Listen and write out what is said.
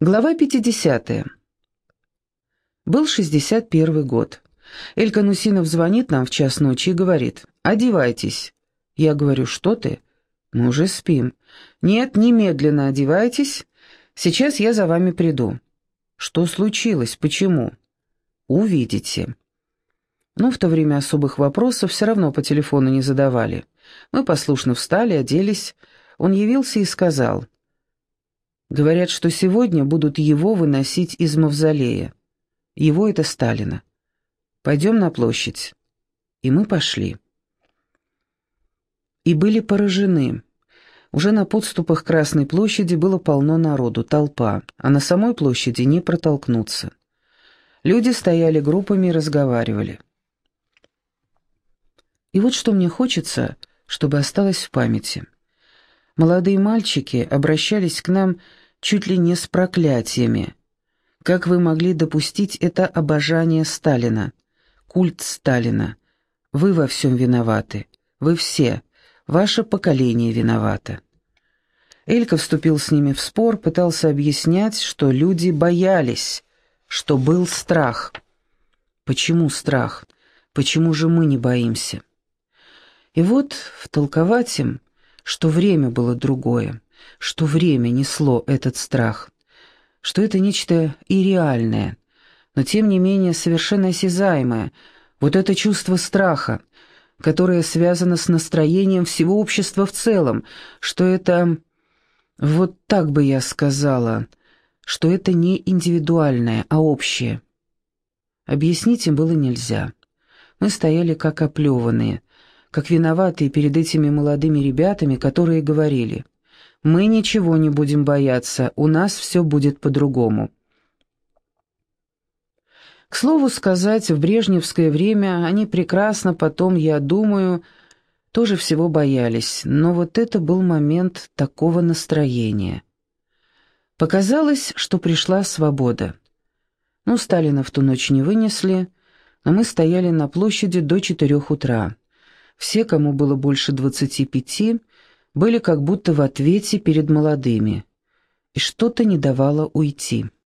Глава 50. Был 61 год. Элька Нусинов звонит нам в час ночи и говорит «Одевайтесь». Я говорю «Что ты?» «Мы уже спим». «Нет, немедленно одевайтесь. Сейчас я за вами приду». «Что случилось? Почему?» «Увидите». Ну, в то время особых вопросов все равно по телефону не задавали. Мы послушно встали, оделись. Он явился и сказал Говорят, что сегодня будут его выносить из мавзолея. Его это Сталина. Пойдем на площадь. И мы пошли. И были поражены. Уже на подступах Красной площади было полно народу, толпа, а на самой площади не протолкнуться. Люди стояли группами и разговаривали. И вот что мне хочется, чтобы осталось в памяти. Молодые мальчики обращались к нам чуть ли не с проклятиями. Как вы могли допустить это обожание Сталина? Культ Сталина. Вы во всем виноваты. Вы все. Ваше поколение виновато. Элька вступил с ними в спор, пытался объяснять, что люди боялись, что был страх. Почему страх? Почему же мы не боимся? И вот втолковать им, что время было другое что время несло этот страх, что это нечто ирреальное, но тем не менее совершенно осязаемое, вот это чувство страха, которое связано с настроением всего общества в целом, что это, вот так бы я сказала, что это не индивидуальное, а общее. Объяснить им было нельзя. Мы стояли как оплеванные, как виноватые перед этими молодыми ребятами, которые говорили мы ничего не будем бояться, у нас все будет по-другому. К слову сказать, в брежневское время они прекрасно потом, я думаю, тоже всего боялись, но вот это был момент такого настроения. Показалось, что пришла свобода. Ну, Сталина в ту ночь не вынесли, но мы стояли на площади до четырех утра. Все, кому было больше двадцати пяти, были как будто в ответе перед молодыми, и что-то не давало уйти.